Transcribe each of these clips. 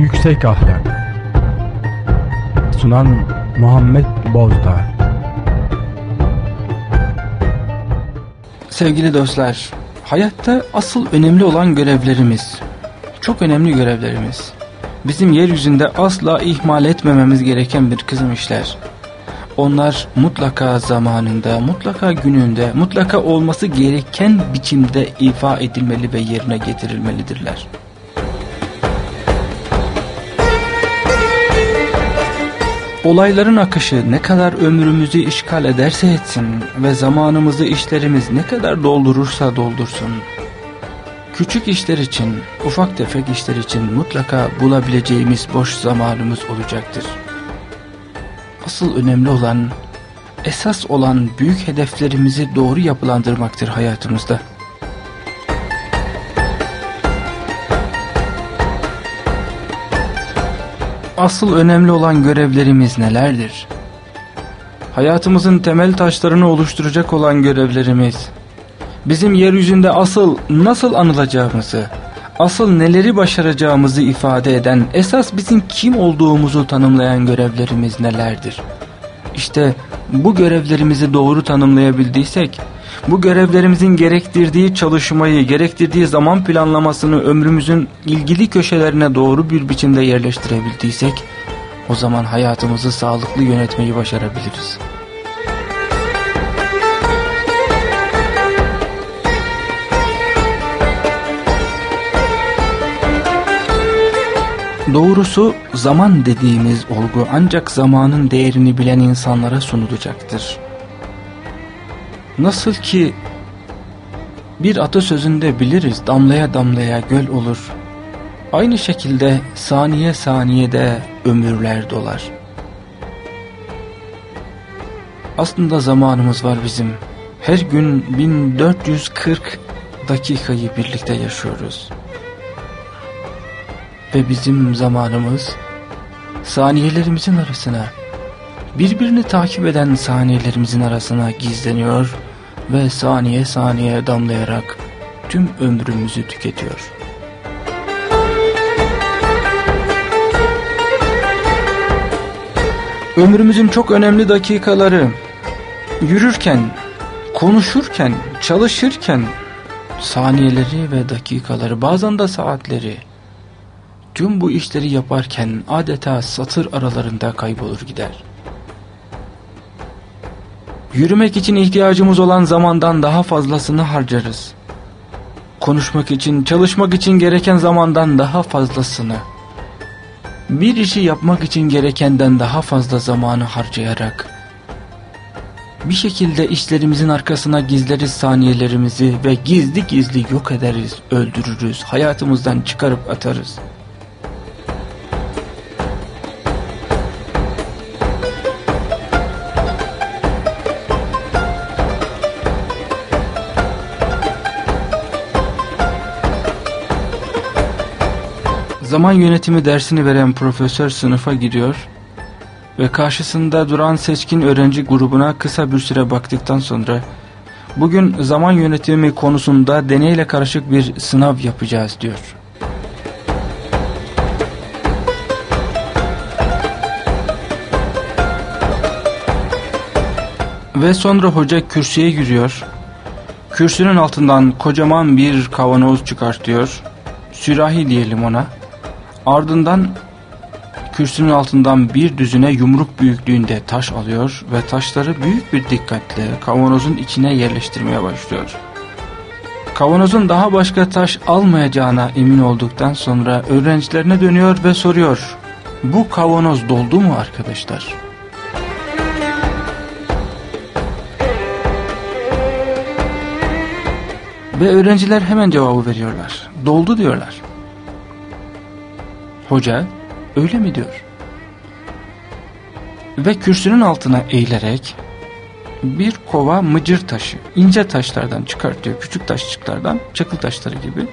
Yüksek Ahlak Sunan Muhammed Bozdağ Sevgili dostlar, hayatta asıl önemli olan görevlerimiz, çok önemli görevlerimiz, bizim yeryüzünde asla ihmal etmememiz gereken bir kızım işler. Onlar mutlaka zamanında, mutlaka gününde, mutlaka olması gereken biçimde ifa edilmeli ve yerine getirilmelidirler. Olayların akışı ne kadar ömrümüzü işgal ederse etsin ve zamanımızı işlerimiz ne kadar doldurursa doldursun. Küçük işler için, ufak tefek işler için mutlaka bulabileceğimiz boş zamanımız olacaktır. Asıl önemli olan, esas olan büyük hedeflerimizi doğru yapılandırmaktır hayatımızda. Asıl önemli olan görevlerimiz nelerdir? Hayatımızın temel taşlarını oluşturacak olan görevlerimiz, bizim yeryüzünde asıl nasıl anılacağımızı, asıl neleri başaracağımızı ifade eden, esas bizim kim olduğumuzu tanımlayan görevlerimiz nelerdir? İşte bu görevlerimizi doğru tanımlayabildiysek, bu görevlerimizin gerektirdiği çalışmayı, gerektirdiği zaman planlamasını ömrümüzün ilgili köşelerine doğru bir biçimde yerleştirebildiysek, o zaman hayatımızı sağlıklı yönetmeyi başarabiliriz. Doğrusu zaman dediğimiz olgu ancak zamanın değerini bilen insanlara sunulacaktır. Nasıl ki bir atasözünde biliriz damlaya damlaya göl olur. Aynı şekilde saniye saniyede ömürler dolar. Aslında zamanımız var bizim. Her gün 1440 dakikayı birlikte yaşıyoruz. Ve bizim zamanımız saniyelerimizin arasına, birbirini takip eden saniyelerimizin arasına gizleniyor ve saniye saniye damlayarak tüm ömrümüzü tüketiyor. Ömrümüzün çok önemli dakikaları yürürken, konuşurken, çalışırken saniyeleri ve dakikaları bazen de saatleri tüm bu işleri yaparken adeta satır aralarında kaybolur gider. Yürümek için ihtiyacımız olan zamandan daha fazlasını harcarız. Konuşmak için, çalışmak için gereken zamandan daha fazlasını. Bir işi yapmak için gerekenden daha fazla zamanı harcayarak bir şekilde işlerimizin arkasına gizleriz saniyelerimizi ve gizli gizli yok ederiz, öldürürüz, hayatımızdan çıkarıp atarız. Zaman yönetimi dersini veren profesör sınıfa giriyor ve karşısında duran seçkin öğrenci grubuna kısa bir süre baktıktan sonra bugün zaman yönetimi konusunda deneyle karışık bir sınav yapacağız diyor. Ve sonra hoca kürsüye yürüyor. Kürsünün altından kocaman bir kavanoz çıkartıyor. Sürahi diyelim ona. Ardından kürsünün altından bir düzüne yumruk büyüklüğünde taş alıyor ve taşları büyük bir dikkatle kavanozun içine yerleştirmeye başlıyor. Kavanozun daha başka taş almayacağına emin olduktan sonra öğrencilerine dönüyor ve soruyor. Bu kavanoz doldu mu arkadaşlar? Ve öğrenciler hemen cevabı veriyorlar. Doldu diyorlar. Hoca öyle mi diyor? Ve kürsünün altına eğilerek bir kova mıcır taşı, ince taşlardan çıkartıyor, küçük taşçıklardan, çakıl taşları gibi.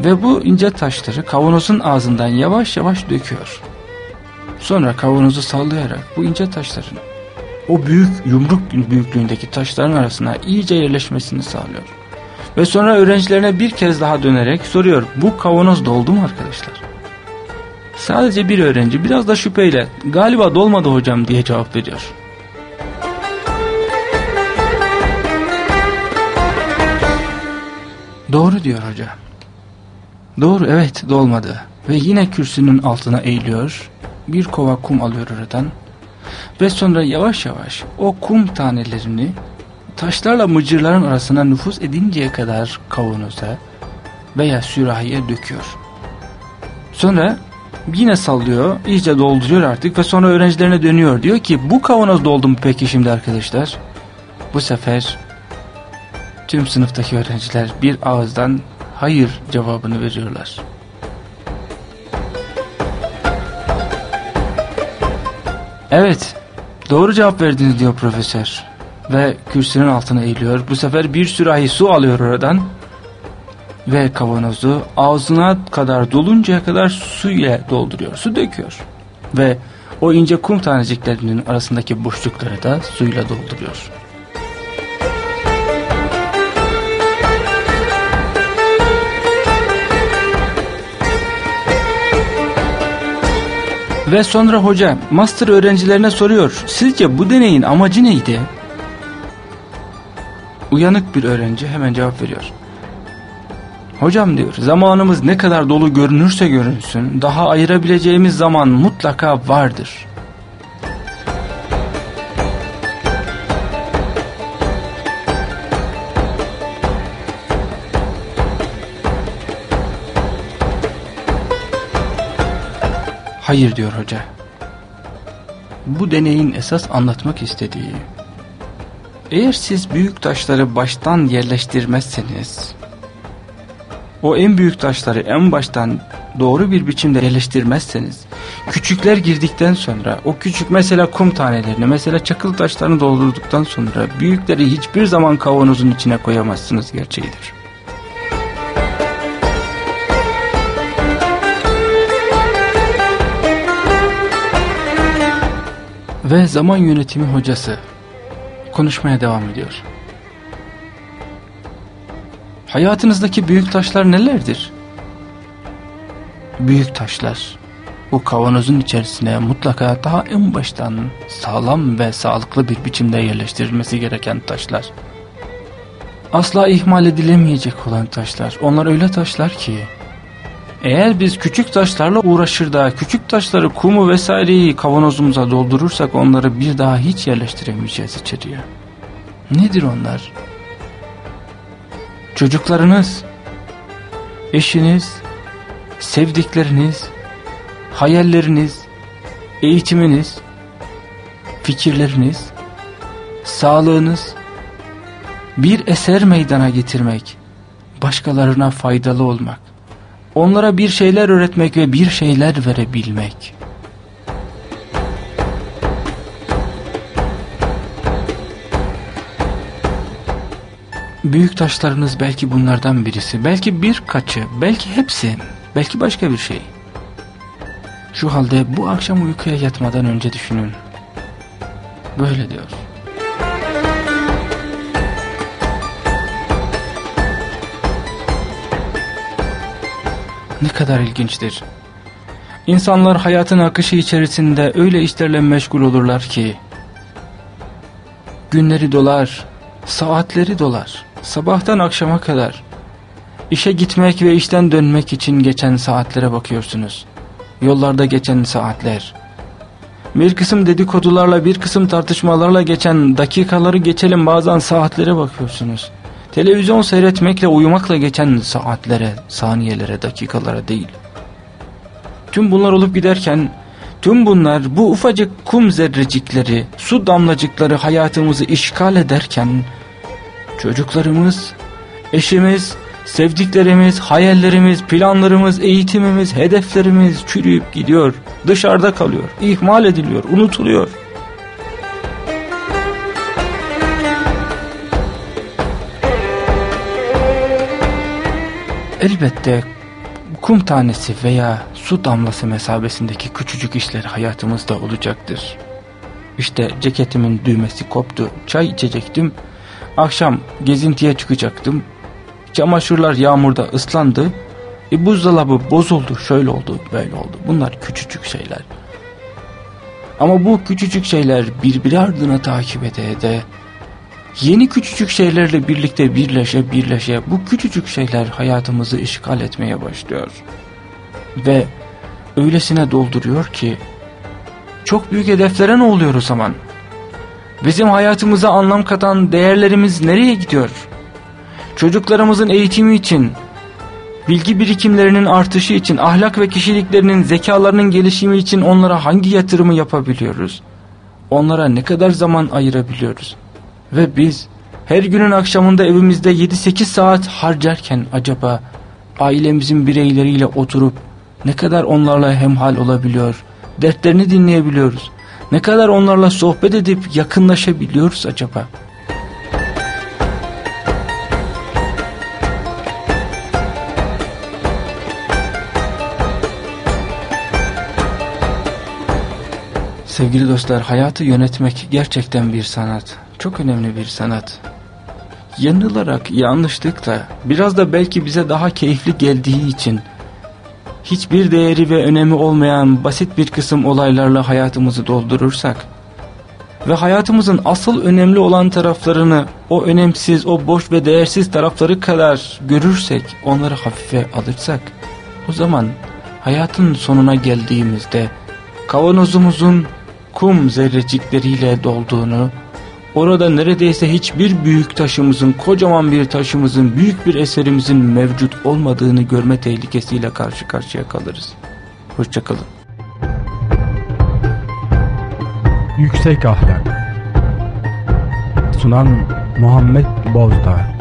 Ve bu ince taşları kavanozun ağzından yavaş yavaş döküyor. Sonra kavanozu sallayarak bu ince taşların o büyük yumruk büyüklüğündeki taşların arasına iyice yerleşmesini sağlıyor. Ve sonra öğrencilerine bir kez daha dönerek soruyor bu kavanoz doldu mu arkadaşlar? Sadece bir öğrenci biraz da şüpheyle galiba dolmadı hocam diye cevap veriyor. Doğru diyor hoca. Doğru evet dolmadı. Ve yine kürsünün altına eğiliyor. Bir kova kum alıyor oradan. Ve sonra yavaş yavaş o kum tanelerini taşlarla mıcırların arasına nüfus edinceye kadar kavanoza veya sürahiye döküyor. Sonra yine sallıyor, iyice dolduruyor artık ve sonra öğrencilerine dönüyor. Diyor ki bu kavanoz doldu mu peki şimdi arkadaşlar? Bu sefer tüm sınıftaki öğrenciler bir ağızdan hayır cevabını veriyorlar. Evet, doğru cevap verdiniz diyor profesör. Ve kürsünün altına eğiliyor. Bu sefer bir sürahi su alıyor oradan. Ve kavanozu ağzına kadar doluncaya kadar suyla dolduruyor. Su döküyor. Ve o ince kum taneciklerinin arasındaki boşlukları da suyla dolduruyor. Ve sonra hoca master öğrencilerine soruyor. Sizce bu deneyin amacı neydi? Uyanık bir öğrenci hemen cevap veriyor. Hocam diyor zamanımız ne kadar dolu görünürse görünsün daha ayırabileceğimiz zaman mutlaka vardır. Hayır diyor hoca. Bu deneyin esas anlatmak istediği eğer siz büyük taşları baştan yerleştirmezseniz o en büyük taşları en baştan doğru bir biçimde yerleştirmezseniz küçükler girdikten sonra o küçük mesela kum tanelerini mesela çakıl taşlarını doldurduktan sonra büyükleri hiçbir zaman kavanozun içine koyamazsınız gerçeğidir. Ve zaman yönetimi hocası konuşmaya devam ediyor. Hayatınızdaki büyük taşlar nelerdir? Büyük taşlar bu kavanozun içerisine mutlaka daha en baştan sağlam ve sağlıklı bir biçimde yerleştirilmesi gereken taşlar. Asla ihmal edilemeyecek olan taşlar. Onlar öyle taşlar ki eğer biz küçük taşlarla uğraşır da küçük taşları kumu vesaireyi kavanozumuza doldurursak onları bir daha hiç yerleştiremeyeceğiz içeriye. Nedir onlar? Çocuklarınız, eşiniz, sevdikleriniz, hayalleriniz, eğitiminiz, fikirleriniz, sağlığınız, bir eser meydana getirmek, başkalarına faydalı olmak, onlara bir şeyler öğretmek ve bir şeyler verebilmek. Büyük taşlarınız belki bunlardan birisi, belki birkaçı, belki hepsi, belki başka bir şey. Şu halde bu akşam uykuya yatmadan önce düşünün. Böyle diyor. Ne kadar ilginçtir. İnsanlar hayatın akışı içerisinde öyle işlerle meşgul olurlar ki günleri dolar, saatleri dolar, sabahtan akşama kadar işe gitmek ve işten dönmek için geçen saatlere bakıyorsunuz. Yollarda geçen saatler. Bir kısım dedikodularla bir kısım tartışmalarla geçen dakikaları geçelim bazen saatlere bakıyorsunuz. Televizyon seyretmekle uyumakla geçen saatlere, saniyelere, dakikalara değil. Tüm bunlar olup giderken tüm bunlar bu ufacık kum zerrecikleri, su damlacıkları hayatımızı işgal ederken çocuklarımız, eşimiz, sevdiklerimiz, hayallerimiz, planlarımız, eğitimimiz, hedeflerimiz çürüyüp gidiyor. Dışarıda kalıyor, ihmal ediliyor, unutuluyor. Elbette kum tanesi veya su damlası mesabesindeki küçücük işler hayatımızda olacaktır. İşte ceketimin düğmesi koptu, çay içecektim, akşam gezintiye çıkacaktım, çamaşırlar yağmurda ıslandı, E buzdolabı bozuldu, şöyle oldu, böyle oldu. Bunlar küçücük şeyler. Ama bu küçücük şeyler birbiri ardına takip ede ede yeni küçücük şeylerle birlikte birleşe birleşe bu küçücük şeyler hayatımızı işgal etmeye başlıyor. Ve öylesine dolduruyor ki çok büyük hedeflere ne oluyor o zaman? Bizim hayatımıza anlam katan değerlerimiz nereye gidiyor? Çocuklarımızın eğitimi için, bilgi birikimlerinin artışı için, ahlak ve kişiliklerinin, zekalarının gelişimi için onlara hangi yatırımı yapabiliyoruz? Onlara ne kadar zaman ayırabiliyoruz? Ve biz her günün akşamında evimizde 7-8 saat harcarken acaba ailemizin bireyleriyle oturup ne kadar onlarla hemhal olabiliyor, dertlerini dinleyebiliyoruz, ne kadar onlarla sohbet edip yakınlaşabiliyoruz acaba? Sevgili dostlar hayatı yönetmek gerçekten bir sanat. Çok önemli bir sanat. Yanılarak yanlışlık da biraz da belki bize daha keyifli geldiği için hiçbir değeri ve önemi olmayan basit bir kısım olaylarla hayatımızı doldurursak ve hayatımızın asıl önemli olan taraflarını o önemsiz, o boş ve değersiz tarafları kadar görürsek, onları hafife alırsak o zaman hayatın sonuna geldiğimizde kavanozumuzun kum zerrecikleriyle dolduğunu, orada neredeyse hiçbir büyük taşımızın, kocaman bir taşımızın, büyük bir eserimizin mevcut olmadığını görme tehlikesiyle karşı karşıya kalırız. Hoşçakalın. Yüksek Ahlak Sunan Muhammed Bozdağ